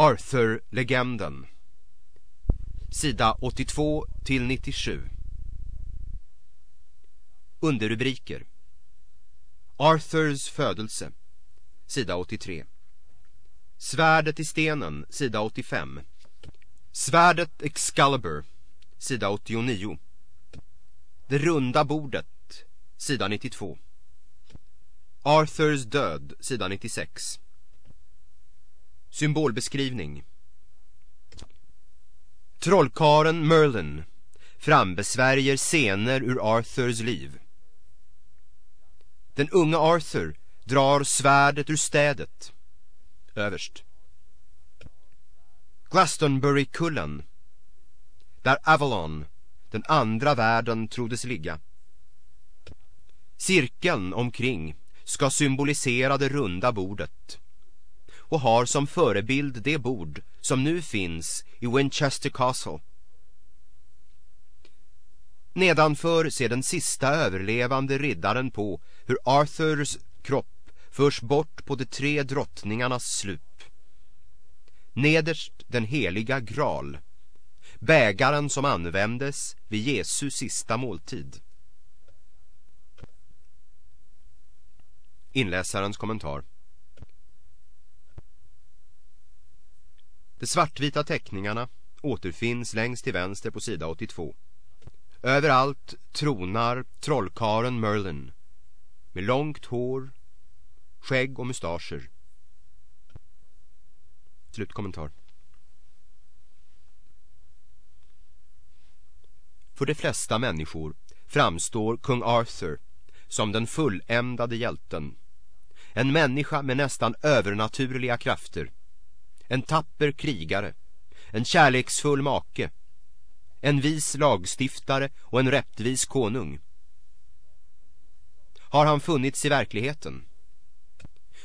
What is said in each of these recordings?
Arthur-legenden. Sida 82 till 97 Underrubriker. Arthurs födelse. Sida 83 Svärdet i stenen. Sida 85 Svärdet Excalibur. Sida 89 Det runda bordet. Sida 92 Arthurs död. Sida 96 Symbolbeskrivning Trollkaren Merlin frambesvärjer scener ur Arthurs liv. Den unga Arthur drar svärdet ur städet. Överst. Glastonbury-kullen där Avalon, den andra världen, troddes ligga. Cirkeln omkring ska symbolisera det runda bordet och har som förebild det bord som nu finns i Winchester Castle. Nedanför ser den sista överlevande riddaren på hur Arthurs kropp förs bort på de tre drottningarnas slup. Nederst den heliga gral, bägaren som användes vid Jesu sista måltid. Inläsarens kommentar De svartvita teckningarna återfinns längst till vänster på sida 82. Överallt tronar trollkaren Merlin med långt hår, skägg och mustascher. Slutkommentar. För de flesta människor framstår kung Arthur som den fulländade hjälten. En människa med nästan övernaturliga krafter en tapper krigare, en kärleksfull make, en vis lagstiftare och en rättvis konung. Har han funnits i verkligheten?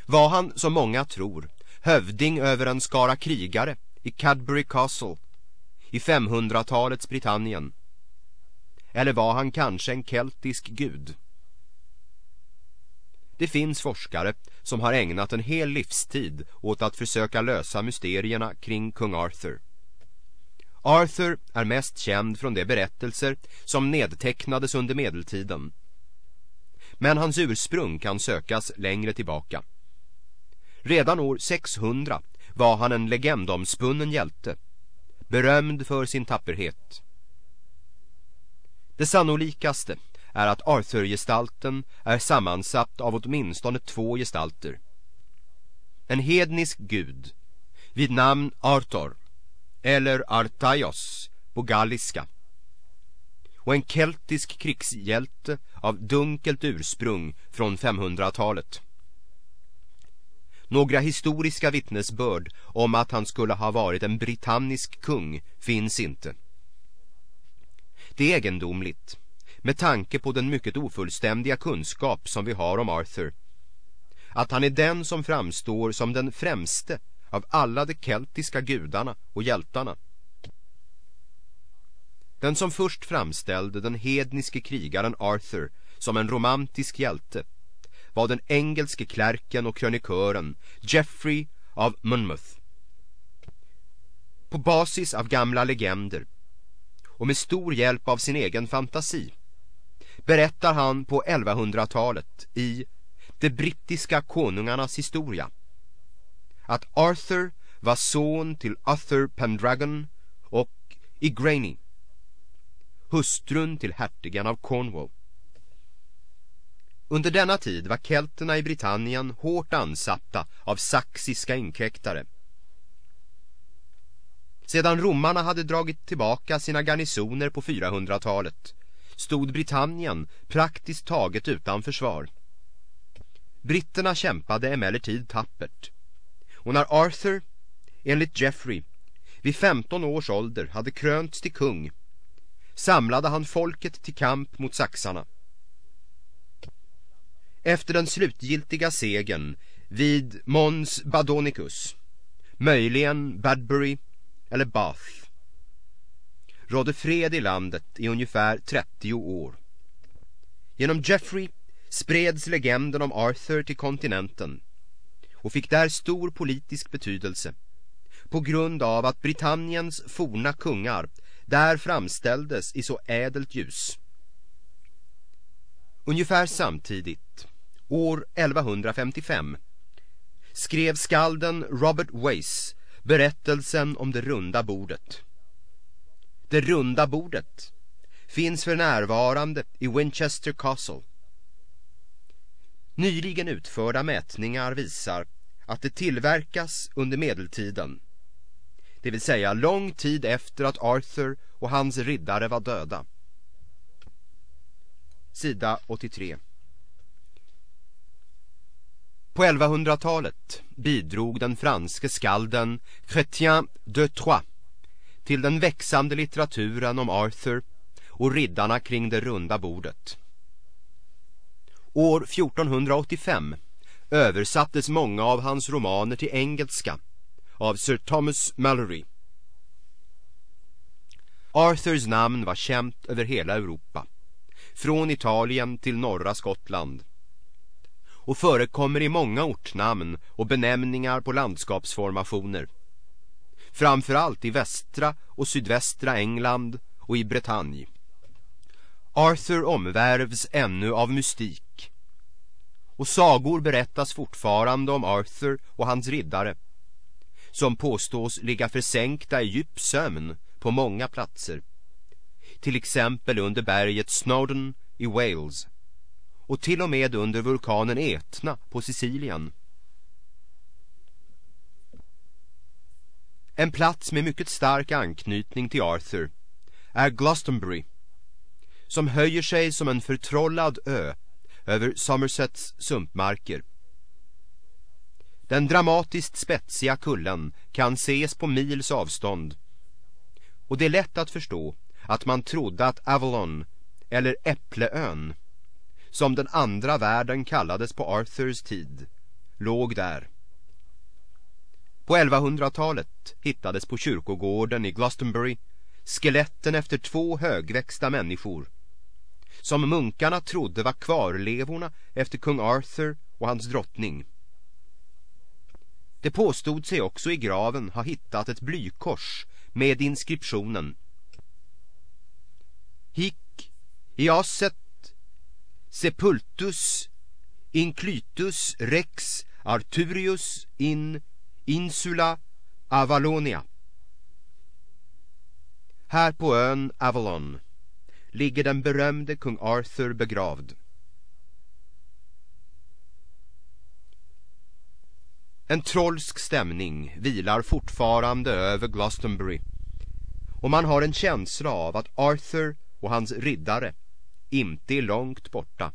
Var han, som många tror, hövding över en skara krigare i Cadbury Castle i 500-talets Britannien? Eller var han kanske en keltisk gud? Det finns forskare som har ägnat en hel livstid åt att försöka lösa mysterierna kring kung Arthur. Arthur är mest känd från de berättelser som nedtecknades under medeltiden. Men hans ursprung kan sökas längre tillbaka. Redan år 600 var han en legendomspunnen hjälte, berömd för sin tapperhet. Det sannolikaste är att Arthur-gestalten är sammansatt av åtminstone två gestalter. En hednisk gud vid namn Arthur eller Artaios på galliska och en keltisk krigshjälte av dunkelt ursprung från 500-talet. Några historiska vittnesbörd om att han skulle ha varit en britannisk kung finns inte. Det är egendomligt med tanke på den mycket ofullständiga kunskap som vi har om Arthur. Att han är den som framstår som den främste av alla de keltiska gudarna och hjältarna. Den som först framställde den hedniske krigaren Arthur som en romantisk hjälte var den engelske klärken och krönikören Geoffrey av Monmouth. På basis av gamla legender och med stor hjälp av sin egen fantasi berättar han på 1100-talet i De brittiska konungarnas historia att Arthur var son till Arthur Pendragon och Igraine, hustrun till hertigen av Cornwall. Under denna tid var kelterna i Britannien hårt ansatta av saxiska inkräktare. Sedan romarna hade dragit tillbaka sina garnisoner på 400-talet stod Britannien praktiskt taget utan försvar. Britterna kämpade emellertid tappert. Och när Arthur, enligt Geoffrey, vid 15 års ålder hade krönts till kung samlade han folket till kamp mot saxarna. Efter den slutgiltiga segern vid Mons Badonicus, möjligen Badbury eller Bath, rådde fred i landet i ungefär 30 år. Genom Jeffrey spreds legenden om Arthur till kontinenten och fick där stor politisk betydelse. på grund av att Britanniens forna kungar där framställdes i så ädelt ljus. Ungefär samtidigt, år 1155, skrev skalden Robert Wace berättelsen om det runda bordet. Det runda bordet finns för närvarande i Winchester Castle. Nyligen utförda mätningar visar att det tillverkas under medeltiden. Det vill säga lång tid efter att Arthur och hans riddare var döda. Sida 83 På 1100-talet bidrog den franske skalden Chrétien de Troyes till den växande litteraturen om Arthur och riddarna kring det runda bordet. År 1485 översattes många av hans romaner till engelska av Sir Thomas Mallory. Arthurs namn var känt över hela Europa, från Italien till norra Skottland och förekommer i många ortnamn och benämningar på landskapsformationer. Framförallt i västra och sydvästra England och i Bretagne. Arthur omvärvs ännu av mystik och sagor berättas fortfarande om Arthur och hans riddare som påstås ligga försänkta i djup sömn på många platser. Till exempel under berget Snowdon i Wales och till och med under vulkanen Etna på Sicilien. En plats med mycket stark anknytning till Arthur är Glastonbury som höjer sig som en förtrollad ö över Somersets sumpmarker. Den dramatiskt spetsiga kullen kan ses på mils avstånd och det är lätt att förstå att man trodde att Avalon, eller Äppleön, som den andra världen kallades på Arthurs tid, låg där. På 1100-talet hittades på kyrkogården i Glastonbury skeletten efter två högväxta människor som munkarna trodde var kvarlevorna efter kung Arthur och hans drottning. Det påstod sig också i graven ha hittat ett blykors med inskriptionen Hic iaset sepultus inclytus rex Arturius in insula Avalonia. Här på ön Avalon ligger den berömde kung Arthur begravd. En trollsk stämning vilar fortfarande över Glastonbury och man har en känsla av att Arthur och hans riddare inte är långt borta.